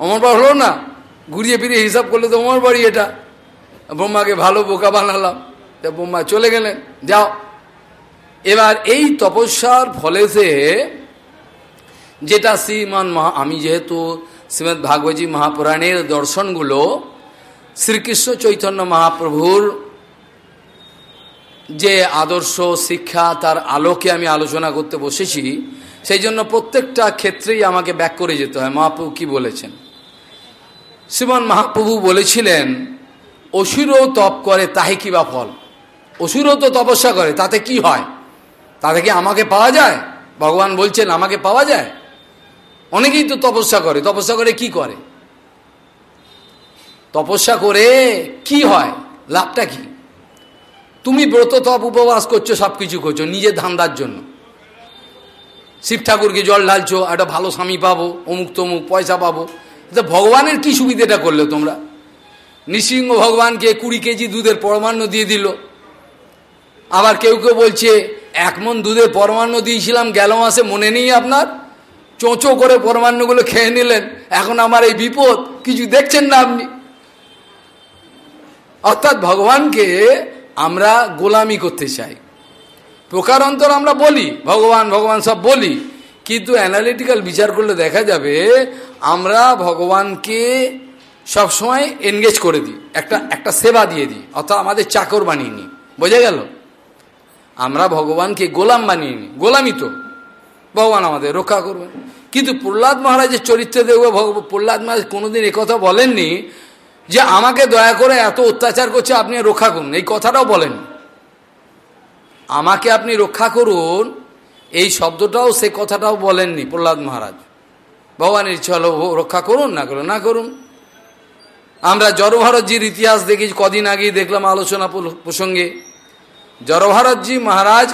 অমর বাড়ি হলো না, ঘুরিয়ে ফিরিয়ে হিসাব করলে তো অমর বাড়ি এটা। ব্রহ্মাকে ভালো বোকা বানালাম, তা ব্রহ্মা চলে গেলেন, যাও। এবার এই তপস্যার ফলেতে যেটা শ্রীমান মহা আমি যেহেতু শ্রীমৎ ভাগবতী মহাপুরাণের দর্শনগুলো শ্রীকৃষ্ণ চৈতন্য মহাপ্রভুর যে আদর্শ শিক্ষা তার আলোকে আমি আলোচনা করতে বসেছি, সেই জন্য প্রত্যেকটা ক্ষেত্রেই আমাকে ব্যাক করে যেতে হয়। মহাপ্রভু কি বলেছেন? শ্রীমান মহাপ্রভু বলেছিলেন, অসুরও তপ করে, তাহে কি বা ফল? অসুরও তো তপস্যা করে, তাতে কি হয়? তাতে কি আমাকে পাওয়া যায়? ভগবান বলছেন, আমাকে পাওয়া যায়? অনেকেই তো তপস্যা করে। তপস্যা করে কি করে? তপস্যা করে কি হয়? লাভটা কি? তুমি ব্রত, তপ, উপবাস করছ সব কিছু করছ নিজের ধান্দার জন্য। শিব ঠাকুরকে জল ঢালছো, একটা ভালো স্বামী পাবো, অমুক তমুক, পয়সা পাবো। এটা ভগবানের কি সুবিধাটা করলে তোমরা? নৃসিংহ ভগবানকে কুড়ি কেজি দুধের পরমান্ন দিয়ে দিল। আবার কেউ কেউ বলছে, এক মন দুধের পরমান্ন দিয়েছিলাম, গেল মাসে মনে নেই আপনার? চোঁচো করে পরমান্নগুলো খেয়ে নিলেন। এখন আমার এই বিপদ, কিছু দেখছেন না আপনি? অর্থাৎ ভগবানকে আমরা গোলামি করতে চাই। প্রকারান্তর আমরা বলি, ভগবান ভগবান সব বলি, কিন্তু অ্যানালিটিক্যাল বিচার করলে দেখা যাবে আমরা ভগবানকে সবসময় এনগেজ করে দিই, একটা একটা সেবা দিয়ে দিই, অর্থাৎ আমাদের চাকর বানিয়ে নিই। বোঝা গেল? আমরা ভগবানকে গোলাম বানিয়ে নিই, গোলামি তো। ভগবান আমাদের রক্ষা করবেন। কিন্তু প্রহ্লাদ মহারাজের চরিত্রে দেখব প্রহ্লাদ মহারাজ কোনোদিন কথা বলেননি যে আমাকে দয়া করে এত অত্যাচার করছে, আপনি রক্ষা করুন। এই কথাটাও বলেন আমাকে আপনি রক্ষা করুন, এই শব্দটাও, সে কথাটাও বলেননি প্রহ্লাদ মহারাজ। ভগবানের ইচ্ছা হলো রক্ষা করুন, না করুন না করুন। আমরা জড়ভারতজির ইতিহাস দেখি, কদিন আগেই দেখলাম আলোচনা প্রসঙ্গে। জড়ভারতজি মহারাজ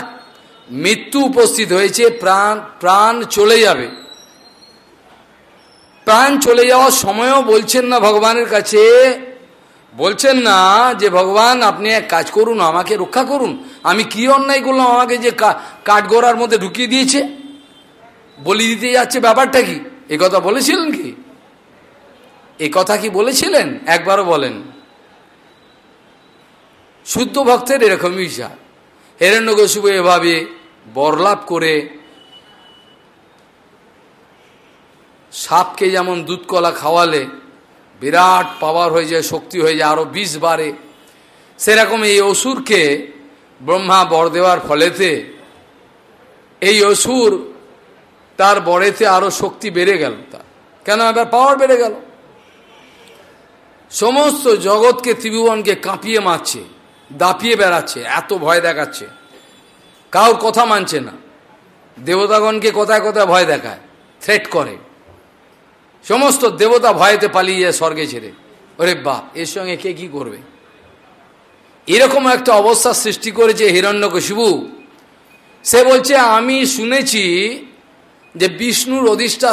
মৃত্যু উপস্থিত হয়েছে, প্রাণ প্রাণ চলে যাবে। প্রাণ চলে যাওয়ার সময়ও বলছেন না ভগবানের কাছে, বলছেন না যে ভগবান, আপনি এক কাজ করুন, আমাকে রক্ষা করুন। আমি কি অন্যায় করলাম, আমাকে যে কাঠগোড়ার মধ্যে ঢুকিয়ে দিয়েছে? বলি দিতে যাচ্ছে ব্যাপারটা কি? এ কথা বলেছিলেন কি? এ কথা কি বলেছিলেন? একবারও বলেন। শুদ্ধ ভক্তের এরকমই হিসাব হিরণ্যকশিপ এভাবে বরলাপ করে সাপকে যেমন দুধ কলা খাওয়ালে, বিরাট পাওয়ার হয়ে যায়, শক্তি হয়ে যায় আরও বিষ বাড়ে সেরকম এই অসুরকে ব্রহ্মা বর দেওয়ার ফলেতে এই অসুর তার বরেতে আরও শক্তি বেড়ে গেল তার। কেন? এবার পাওয়ার বেড়ে গেল। সমস্ত জগৎকে, ত্রিভুবনকে কাঁপিয়ে মারছে। দাপিয়ে বেড়াচ্ছে, এত ভয় দেখাচ্ছে। কাউর কথা মানছে না। দেবতাগণকে কোথায় কোথায় ভয় দেখায়? থ্রেট করে। সমস্ত দেবতা ভয়েতে পালিয়ে যায় স্বর্গে ছেড়ে। ওরে বাপ, এর সঙ্গে কে কি করবে? এরকম একটা অবস্থা সৃষ্টি করেছে হিরণ্যকশিবু সে বলছে, আমি শুনেছি যে বিষ্ণুর অধিষ্ঠা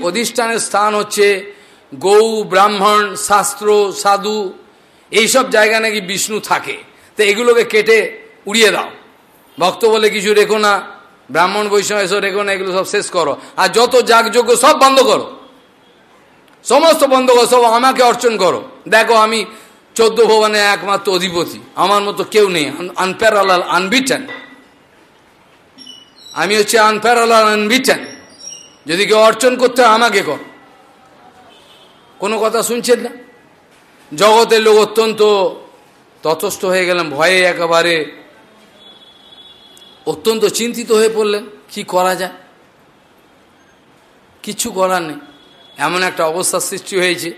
অধিষ্ঠানের স্থান হচ্ছে গৌ ব্রাহ্মণ শাস্ত্র, সাধু এইসব জায়গা নাকি বিষ্ণু থাকে। তো এগুলোকে কেটে উড়িয়ে দাও। ভক্ত বলে কিছু রেখো না, ব্রাহ্মণ, বৈষ্ণব, এসব রেখো না, এগুলো সব শেষ করো। আর যত যাগযোগ্য সব বন্ধ করো। সমস্ত বন্ধ করো, সব আমাকে অর্চন করো। দেখো আমি চোদ্দ ভবনে একমাত্র অধিপতি। আমার মতো কেউ নেই আনপ্যারালাল আনবিটেন আমি হচ্ছে আনপ্যারালাল আনবিটেন যদি কেউ অর্চন করতে আমাকে কর। কোনো কথা শুনছেন না? জগতের লোক অত্যন্ত তথস্থ হয়ে গেলেন, ভয়ে একেবারে অত্যন্ত চিন্তিত হয়ে পড়লেন, কি করা যায়? কিছু করার নেই। এমন একটা অবস্থার সৃষ্টি হয়েছে।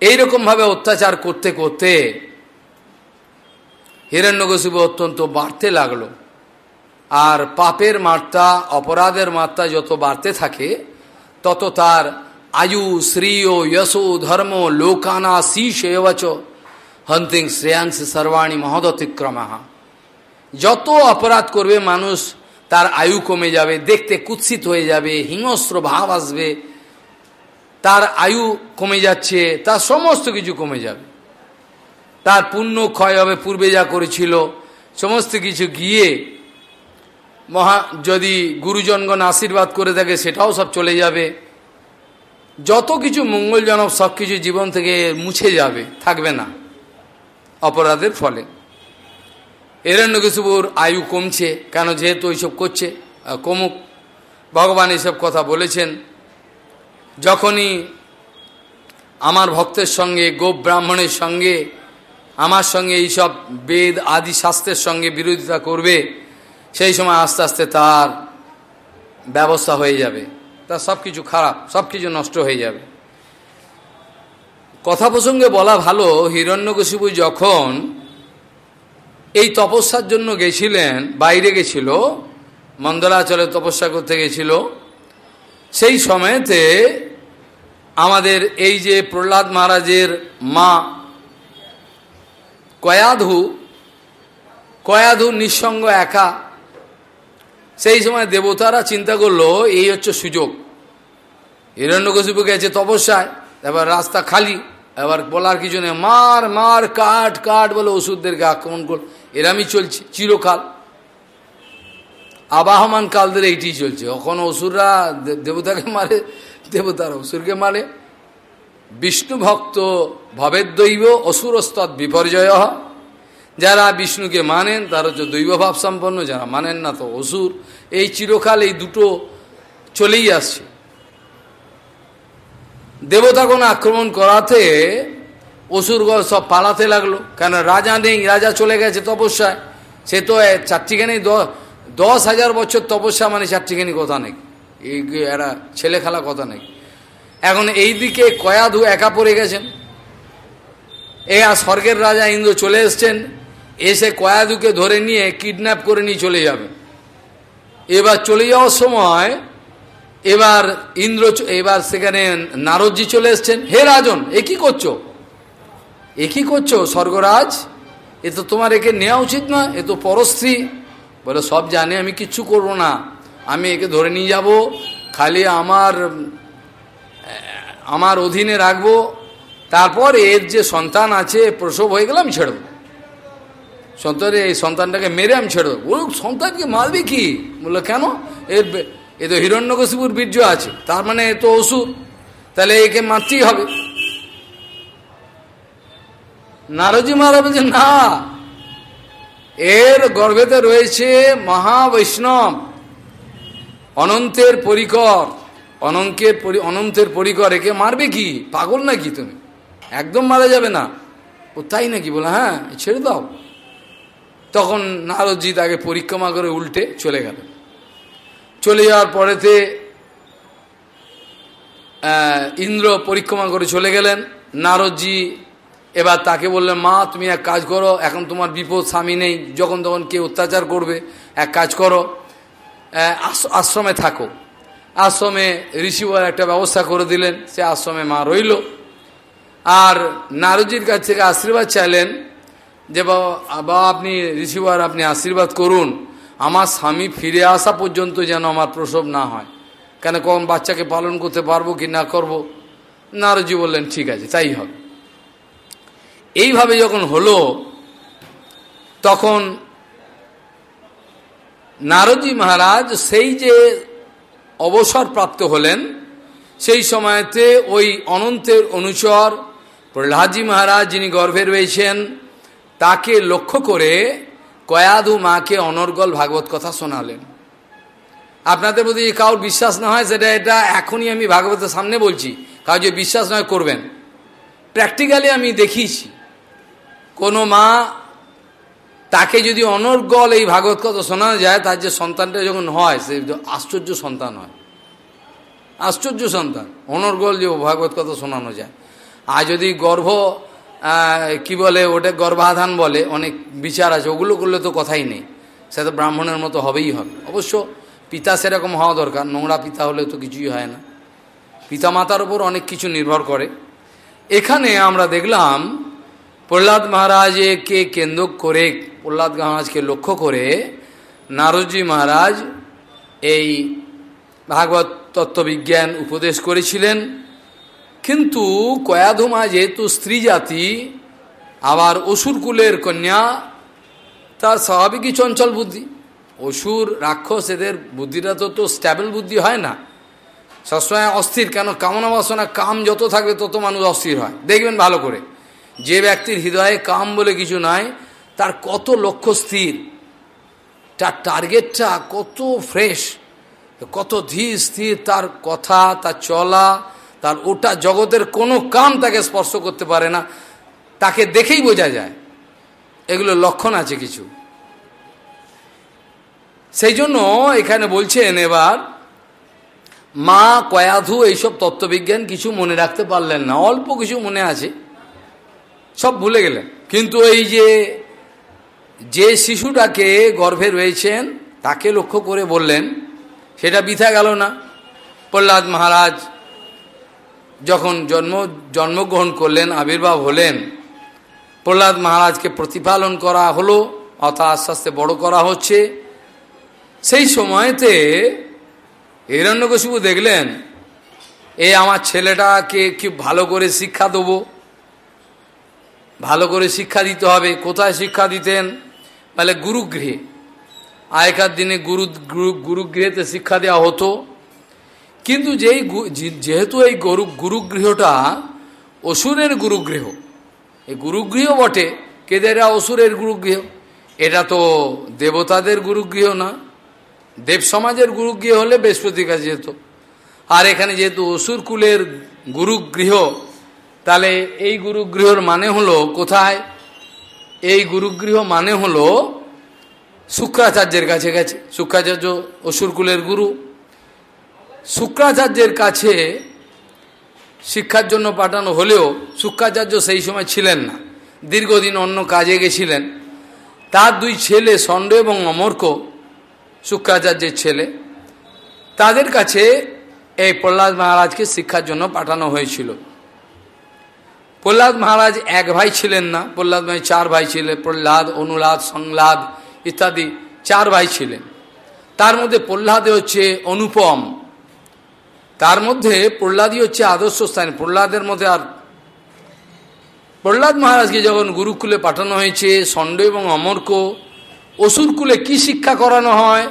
এইরকমভাবে অত্যাচার করতে করতে হিরণ্যকশিপ অত্যন্ত বাড়তে লাগল। আর পাপের মাত্রা, অপরাধের মাত্রা যত বাড়তে থাকে, তত তার আয়ু শ্রীয় যশো ধর্ম লোকানা শীষ এবচ হন্তিং শ্রেয়াংশ সর্বাণী মহদতিক্রমাহা যত অপরাধ করবে মানুষ তার আয়ু কমে যাবে দেখতে কুৎসিত হয়ে যাবে হিংস্র ভাব আসবে তার আয়ু কমে যাচ্ছে তার সমস্ত কিছু কমে যাবে তার পুণ্য ক্ষয় হবে পূর্বে যা করেছিল সমস্ত কিছু গিয়ে মহা যদি গুরুজনগণ আশীর্বাদ করে থাকে সেটাও সব চলে যাবে যত কিছু মঙ্গলজনক সব কিছু জীবন থেকে মুছে যাবে, থাকবে না। অপরাধের ফলে। এরণ্য হিরণ্যকশিপুর আয়ু কমছে, কেন যেহেতু এইসব করছে কমুক। ভগবান এসব কথা বলেছেন। যখনই আমার ভক্তের সঙ্গে, গোপ ব্রাহ্মণের সঙ্গে, আমার সঙ্গে এইসব বেদ আদি শাস্ত্রের সঙ্গে বিরোধিতা করবে, সেই সময় আস্তে আস্তে তার ব্যবস্থা হয়ে যাবে। তার সব কিছু খারাপ সব কিছু নষ্ট হয়ে যাবে। কথা প্রসঙ্গে বলা ভালো, হিরণ্যকশিপু যখন এই তপস্যার জন্য গেছিলেন, বাইরে গেছিল মন্দলাচলে তপস্যা করতে গেছিল, সেই সময়তে আমাদের এই যে প্রহ্লাদ মহারাজের মা কয়াধু কয়াধু নিঃসঙ্গ একা সেই সময় দেবতারা চিন্তা করল, এই হচ্ছে সুযোগ। হিরণ্যকশিপু গেছে তপস্যায়, এবার রাস্তা খালি, এবার বলার কিছু নেই। মার মার, কাট কাট বলে ওষুধদেরকে আক্রমণ করল। এরামই চলছে, চিরকাল। আবাহমান কালদের এইটি চলছে। এখন অসুররা দেবতাকে মারে, দেবতার অসুরকে মারে। বিষ্ণু ভক্ত ভবের দৈব অসুরস্তৎ বিপর্যয় যারা বিষ্ণুকে মানেন, তারা হচ্ছে দৈবভাব সম্পন্ন, যারা মানেন না তো অসুর। এই চিরকাল এই দুটো চলেই আসছে। দেবতাগণ আক্রমণ করাতে অসুরগণ সব পালাতে লাগল। কেন রাজা নেই, রাজা চলে গেছে তপস্যায়। সে তো চারটিখানি দশ হাজার বছর তপস্যা মানে চারটিখানি কথা নেই। এই এরা ছেলে খেলা কথা নেই। এখন এই দিকে কয়াধু একা পড়ে গেছেন। এ আর স্বর্গের রাজা ইন্দ্র চলে এসছেন। এসে কয়াদুকে ধরে নিয়ে কিডন্যাপ করে নিয়ে চলে যাবে। এবার চলে যাওয়ার সময় এবার ইন্দ্র এবার সেখানে নারদজি চলে এসছেন। হে রাজন, এ কি করছ? এ কি করছ স্বর্গরাজ? এ তো তোমার একে নেওয়া উচিত না, এ তো পরশ্রী। বলে, সব জানে, আমি কিচ্ছু করব না। আমি একে ধরে নিয়ে যাব, খালি আমার আমার অধীনে রাখব। তারপর এর যে সন্তান আছে, প্রসব হয়ে গেলে আমি ছেড়ে দেবো। সন্তানের এই সন্তানটাকে মেরে আমি ছেড়ে দেবো। সন্তানকে মারবে কি? বলল, কেন? এর এ তো হিরণ্যকশিপুর বীর্য আছে, তার মানে এ তো অসুর। তাহলে একে মারতেই হবে। নারজি মহারাজ বলছে না, এর গর্ভেতে রয়েছে মহাবৈষ্ণব। অনন্তের পরিকর অনঙ্কের অনন্তের পরিকর, একে মারবে কি? পাগল নাকি তুমি? একদম মারা যাবে না। ও তাই নাকি বলে হ্যাঁ ছেড়ে দাও। তখন নারদজি তাকে পরিক্রমা করে উল্টে চলে গেল। চলে যাওয়ার পরেতে ইন্দ্র পরিক্রমা করে চলে গেলেন। নারদজি এবার তাকে বললেন, মা, তুমি এক কাজ করো, এখন তোমার বিপদ স্বামী নেই। যখন তখন কেউ অত্যাচার করবে, এক কাজ করো। আশ্রমে থাকো। আশ্রমে ঋষিবর একটা ব্যবস্থা করে দিলেন। সে আশ্রমে মা রইল। আর নারদজির কাছ থেকে আশীর্বাদ চাইলেন যে বাবা আপনি ঋষিবার আপনি আশীর্বাদ করুন। আমার স্বামী ফিরে আসা পর্যন্ত যেন আমার প্রসব না হয়। কেন কখন বাচ্চাকে পালন করতে পারব কি না করব? নারজি বললেন, ঠিক আছে, তাই হবে। এইভাবে যখন হলো, তখন নারদজি মহারাজ সেই যে অবসর প্রাপ্ত হলেন, সেই সময়তে ওই অনন্তের অনুচর প্রহ্লাদজি মহারাজ যিনি গর্ভে রয়েছেন তাকে লক্ষ্য করে কয়াদু মাকে অনর্গল ভাগবত কথা শোনালেন। আপনাদের প্রতি কাউর বিশ্বাস না হয় সেটা এটা এখনই আমি ভাগবতের সামনে বলছি। কাউ যে বিশ্বাস নয় করবেন। প্র্যাকটিক্যালি আমি দেখিয়েছি। কোনো মা তাকে যদি অনর্গল এই ভাগবত কথা শোনানো যায়, তার যে সন্তানটা যখন হয়, সে আশ্চর্য সন্তান হয়। আশ্চর্য সন্তান। অনর্গল যে ভাগবত কথা শোনানো যায়। আর যদি গর্ভ কি বলে, ওটা গর্ভাধান বলে, অনেক বিচার আছে, ওগুলো করলে তো কথাই নেই। সে তো ব্রাহ্মণের মতো হবেই হবে। অবশ্য পিতা সেরকম হওয়া দরকার, নোংরা পিতা হলে তো কিছুই হয় না। পিতা মাতার উপর অনেক কিছু নির্ভর করে। এখানে আমরা দেখলাম, প্রহ্লাদ মহারাজকে কেন্দ্র করে, প্রহ্লাদ মহারাজকে লক্ষ্য করে নারদজি মহারাজ এই ভাগবত তত্ত্ববিজ্ঞান উপদেশ করেছিলেন। কিন্তু কয়াধুমা যেহেতু স্ত্রী জাতি, আবার অসুরকুলের কন্যা, তার স্বাভাবিকই চঞ্চল বুদ্ধি। অসুর, রাক্ষস, এদের বুদ্ধিটা তো তো স্ট্যাবল বুদ্ধি হয় না। সবসময় অস্থির, কেন কামনা বাসনা, কাম যত থাকবে তত মানুষ অস্থির হয়। দেখবেন ভালো করে। যে ব্যক্তির হৃদয়ে কাম বলে কিছু নাই, তার কত লক্ষ্য স্থির, তার টার্গেটটা কত ফ্রেশ কত ধীর স্থির, তার কথা, তার চলা তার ওটা জগতের কোনো কাম তাকে স্পর্শ করতে পারে না। তাকে দেখেই বোঝা যায়। এগুলো লক্ষণ আছে কিছু। সেই জন্য এখানে বলছেন এবার, মা কয়াধু এইসব তত্ত্ববিজ্ঞান কিছু মনে রাখতে পারলেন না। অল্প কিছু মনে আছে। সব ভুলে গেলেন। কিন্তু এই যে যে শিশুটাকে গর্ভে রয়েছেন, তাকে লক্ষ্য করে বললেন, সেটা বিথা গেল না। প্রহ্লাদ মহারাজ যখন জন্ম, জন্মগ্রহণ করলেন, আবির্ভাব হলেন, প্রহ্লাদ মহারাজকে প্রতিপালন করা হলো, অর্থাৎ আস্তে আস্তে বড় করা হচ্ছে। সেই সময়তে হিরণ্যকশিপু দেখলেন, এ আমার ছেলেটাকে কি ভালো করে শিক্ষা দেবো? ভালো করে শিক্ষা দিতে হবে, কোথায় শিক্ষা দিতেন? বলে গুরুগৃহে। আগেকার দিনে গুরু গুরুগৃহেতে শিক্ষা দেওয়া হতো। কিন্তু যেই যেহেতু এই গরু গুরুগৃহটা অসুরের গুরুগৃহ, এই গুরুগৃহ বটে। কেদেরা অসুরের গুরুগৃহ। এটা তো দেবতাদের গুরুগৃহ না। দেব সমাজের গুরুগৃহ হলে বৃহস্পতির কাছে যেত। আর এখানে যেহেতু অসুর কুলের গুরুগৃহ, তাহলে এই গুরুগৃহর মানে হলো কোথায়? এই গুরুগৃহ মানে হলো শুক্রাচার্যের কাছে গেছে। শুক্রাচার্য অসুরকুলের গুরু। শুক্রাচার্যের কাছে শিক্ষার জন্য পাঠানো হলেও শুক্রাচার্য সেই সময় ছিলেন না। দীর্ঘদিন অন্য কাজে গেছিলেন। তার দুই ছেলে ষণ্ড এবং অমর্ক, শুক্রাচার্যের ছেলে। তাদের কাছে এই প্রহ্লাদ মহারাজকে শিক্ষার জন্য পাঠানো হয়েছিল। প্রহ্লাদ মহারাজ এক ভাই ছিলেন না, প্রহ্লাদ ভাই চার ভাই ছিলেন, প্রহ্লাদ অনুলাদ সংলাদ ইত্যাদি চার ভাই ছিলেন। তার মধ্যে প্রহ্লাদে হচ্ছে অনুপম। তার মধ্যে প্রহ্লাদই হচ্ছে আদর্শ স্থান। প্রহ্লাদের মধ্যে আর প্রহ্লাদ মহারাজকে যখন গুরুকুলে পাঠানো হয়েছে, ষণ্ড এবং অমরক, অসুরকুলে কি শিক্ষা করানো হয়?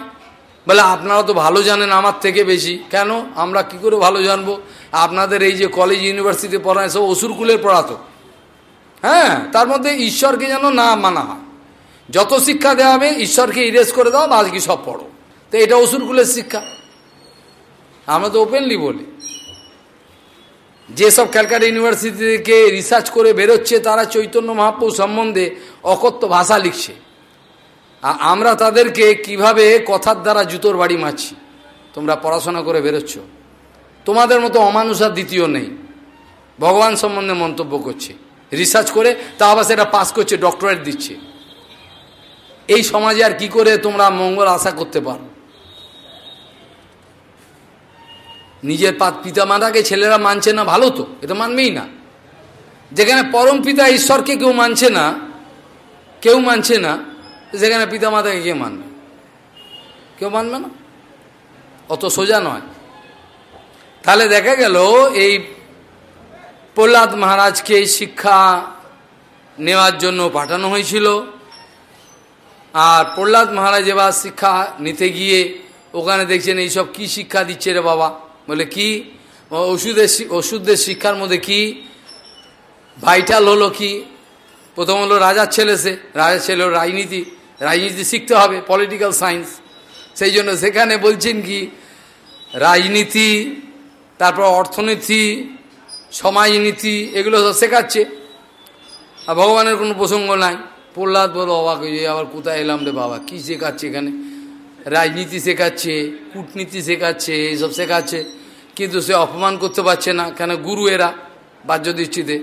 বলে, আপনারা তো ভালো জানেন আমার থেকে বেশি। কেন? আমরা কি করে ভালো জানব? আপনাদের এই যে কলেজ ইউনিভার্সিটি পড়ায় সব অসুরকুলের পড়াতো। হ্যাঁ তার মধ্যে ঈশ্বরকে যেন না মানা হয়। যত শিক্ষা দেওয়া হবে, ঈশ্বরকে ইরেজ করে দাও, বাকি সব পড়ো। তো এটা অসুরকুলের শিক্ষা। আমরা তো ওপেনলি বলি। যেসব ক্যালকাটা ইউনিভার্সিটি থেকে রিসার্চ করে বেরোচ্ছে, তারা চৈতন্য মহাপ্রভু সম্বন্ধে অকথ্য ভাষা লিখছে। আর আমরা তাদেরকে কীভাবে কথার দ্বারা জুতোর বাড়ি মারছি? তোমরা পড়াশোনা করে বেরোচ্ছ। তোমাদের মতো অমানুষ আর দ্বিতীয় নেই। ভগবান সম্বন্ধে মন্তব্য করছে। রিসার্চ করে, তা আবার সেটা পাস করছে ডক্টরেট দিচ্ছে। এই সমাজে আর কি করে তোমরা মঙ্গল আশা করতে পারো? নিজের পিতা মাতাকে ছেলেরা মানছে না, ভালো তো, এটা মানবেই না। যেখানে পরম পিতা ঈশ্বরকে কেউ মানছে না, কেউ মানছে না যেখানে পিতা মাতাকে কে মানবে? কেউ মানবে না? অত সোজা নয়। তাহলে দেখা গেল, এই প্রহ্লাদ মহারাজকে শিক্ষা নেওয়ার জন্য পাঠানো হয়েছিল। আর প্রহ্লাদ মহারাজ এবার শিক্ষা নিতে গিয়ে ওখানে দেখছেন, এইসব কি শিক্ষা দিচ্ছে রে বাবা? বলে কি? ওষুধের ওষুধের শিক্ষার মধ্যে কি? ভাইটাল হলো কি? প্রথম হলো রাজার ছেলে সে, রাজার ছেলে রাজনীতি রাজনীতি শিখতে হবে পলিটিক্যাল সায়েন্স সেই জন্য সেখানে বলছেন কি, রাজনীতি, তারপর অর্থনীতি, সমাজনীতি, এগুলো সব শেখাচ্ছে। আর ভগবানের কোনো প্রসঙ্গ নাই। প্রহ্লাদ বলো অবাক আবার কোথায় এলাম রে বাবা? কী শেখাচ্ছে এখানে? রাজনীতি শেখাচ্ছে, কূটনীতি শেখাচ্ছে এইসব শেখাচ্ছে, কিন্তু সে অপমান করতে পারছে না, কেন গুরু এরা বাহ্য দৃষ্টিতে?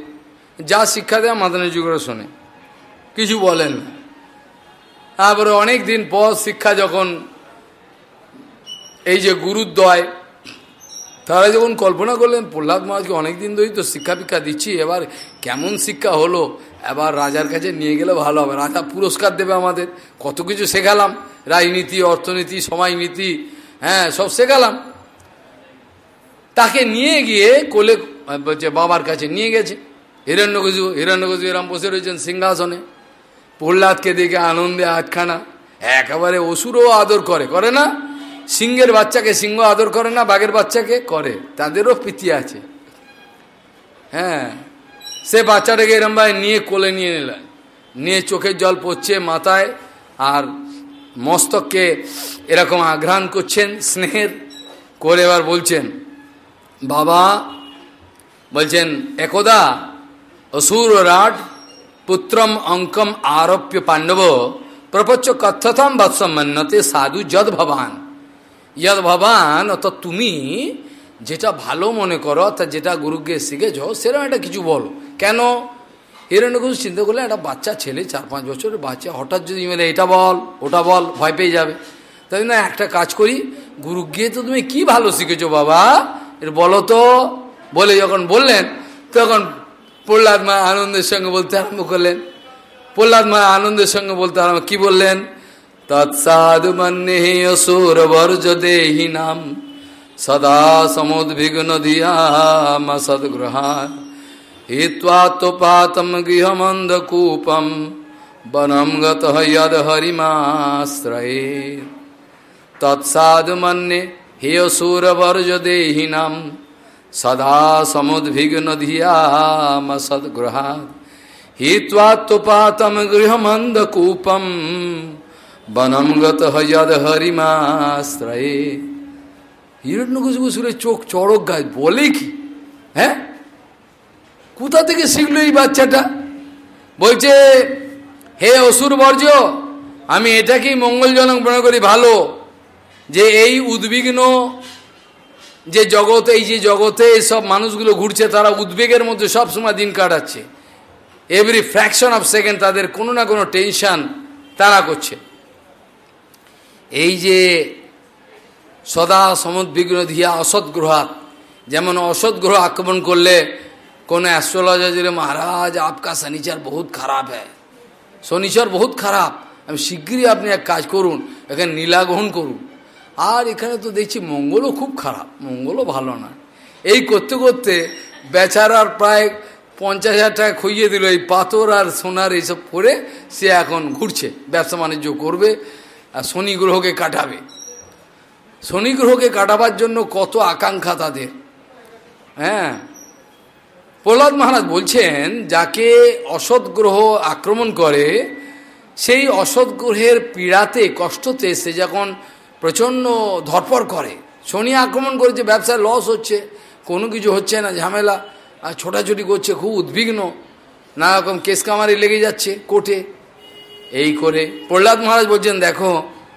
যা শিক্ষা দেয় মাদানের যুগের শোনে। কিছু বলেন না। তারপরে অনেক দিন পর শিক্ষা যখন, এই যে গুরুদ্বয় তারা যখন কল্পনা করলেন, প্রহ্লাদ মহারাজকে অনেকদিন ধরেই তো শিক্ষা ফিক্ষা দিচ্ছি, এবার কেমন শিক্ষা হলো, এবার রাজার কাছে নিয়ে গেলে ভালো হবে, রাজা পুরস্কার দেবে আমাদের, কত কিছু শেখালাম। রাজনীতি, অর্থনীতি সময়নীতি হ্যাঁ সব শেখালাম। তাকে নিয়ে গিয়ে কোলে বলছে বাবার কাছে নিয়ে গেছে। হিরণ্যগজু হিরণ্যগজু এরম বসে রয়েছেন সিংহাসনে। প্রহ্লাদকে দেখে আনন্দে আটখানা একেবারে অসুরও আদর করে। করে না? সিংহের বাচ্চাকে সিংহ আদর করে না? বাঘের বাচ্চাকে করে। তাদেরও প্রীতি আছে। হ্যাঁ। সে বাচ্চাটাকে এরম ভাই নিয়ে কোলে নিয়ে নিলেন। নিয়ে চোখের জল পড়ছে মাথায়। আর মস্তককে এরকম আঘ্রাণ করছেন, স্নেহের করে এবার বলছেন, বাবা, বলছেন, একদা অসুর রাট পুত্রম অঙ্কম আরোপ্য পাণ্ডব প্রপচ্চ কথ্যতম বৎসম মন্যতে সাধু যদ ভবান। যদ ভবান অর্থাৎ তুমি যেটা ভালো মনে করো, অর্থাৎ যেটা গুরুকে শিখেছ, সেরকম একটা কিছু বলো। কেন? হিরণ্যকুশ চিন্তা করলে একটা বাচ্চা ছেলে, চার পাঁচ বছরের বাচ্চা, হঠাৎ যদি মেলে, এটা বল, ওটা বল ভয় পেয়ে যাবে। তাই না একটা কাজ করি, গুরু গিয়ে তো তুমি কি ভালো শিখেছো বাবা? এর বলো তো। বলে যখন বললেন, তখন প্রহ্লাদ মা আনন্দের সঙ্গে বলতে আরম্ভ করলেন। প্রহ্লাদ মা আনন্দের সঙ্গে বলতে আরম্ভ, কি বললেন? তৎসাধু মন্যে অসুর বর্জ দেহি নাম, সদা সমুদ্বিগ্ন দিয়াম মা হিত্বাত্পাতম গৃহমন্দকূপম বনম গত যদ হরিমাশ্রয়ে তৎসাধু মন্যে হে অসুর বর্জ দেহি নাম সদা সমুদ্বিগ্ন ধিয়াম সদ্গৃহাৎ হিত্বাত্পাতম গৃহমন্দকূপম বনম গত হযদ হরিমাশ্রয়ে হিরণ্যকুশুরের চোখ চড়ক গাছ বলে কি হ্যাঁ কোথা থেকে শিখলো এই বাচ্চাটা? বলছে, হে অসুর বর্জ্য, আমি এটাকেই মঙ্গলজনক মনে করি ভালো যে এই উদ্বিগ্ন যে জগতে, এই যে জগতে সব মানুষগুলো ঘুরছে, তারা উদ্বেগের মধ্যে সবসময় দিন কাটাচ্ছে। এভরি ফ্র্যাকশন অফ সেকেন্ড তাদের কোনো না কোনো টেনশান তারা করছে। এই যে সদা সমুদ্বিগ্ন ধিয়া অসৎ গ্রহাত, যেমন অসৎ গ্রহ আক্রমণ করলে কোনো অ্যাস্ট্রোলজার মহারাজ আপকা শনিচার বহুত খারাপ হ্যাঁ শনিচার বহুত খারাপ আমি শীঘ্রই আপনি এক কাজ করুন এখানে নীলাগ্রহণ করুন আর এখানে তো দেখছি মঙ্গলও খুব খারাপ মঙ্গলও ভালো না এই করতে করতে বেচারার প্রায় পঞ্চাশ হাজার টাকা খুইয়ে দিল এই পাথর আর সোনার এইসব করে সে এখন ঘুরছে। ব্যবসা বাণিজ্য করবে, আর শনি গ্রহকে কাটাবে। শনি গ্রহকে কাটাবার জন্য কত আকাঙ্ক্ষা তাদের। হ্যাঁ? প্রহ্লাদ মহারাজ বলছেন, যাকে অসৎ গ্রহ আক্রমণ করে, সেই অসৎ গ্রহের পীড়াতে, কষ্টতে সে যখন প্রচণ্ড ধরপর করে। শনি আক্রমণ করেছে, ব্যবসায় লস হচ্ছে, কোনো কিছু হচ্ছে না, ঝামেলা, আর ছোটাছুটি করছে, খুব উদ্বিগ্ন, নানা রকম কেস কামারি লেগে যাচ্ছে কোর্টে। এই করে প্রহ্লাদ মহারাজ বলছেন, দেখো,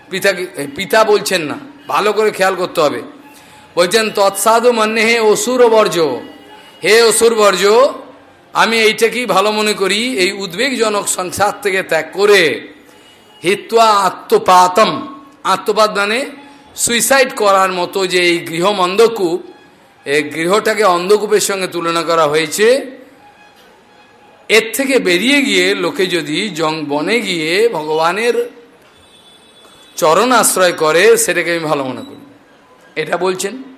পিতাকে, পিতা বলছেন না, ভালো করে খেয়াল করতে হবে। বলছেন, তৎসাধু মান্যে হে অসুর বর্জ্য হে অসুর বর্জ্য আমি এইটাকেই ভালো মনে করি, এই উদ্বেগজনক সংসার থেকে ত্যাগ করে। হিত্বা আত্মপাতম। আত্মপাত মানে সুইসাইড করার মতো যে এই গৃহ অন্ধকূপ এই গৃহটাকে অন্ধকূপের সঙ্গে তুলনা করা হয়েছে। এর থেকে বেরিয়ে গিয়ে লোকে যদি জং বনে গিয়ে ভগবানের চরণ আশ্রয় করে, সেটাকে আমি ভালো মনে করি। এটা বলছেন?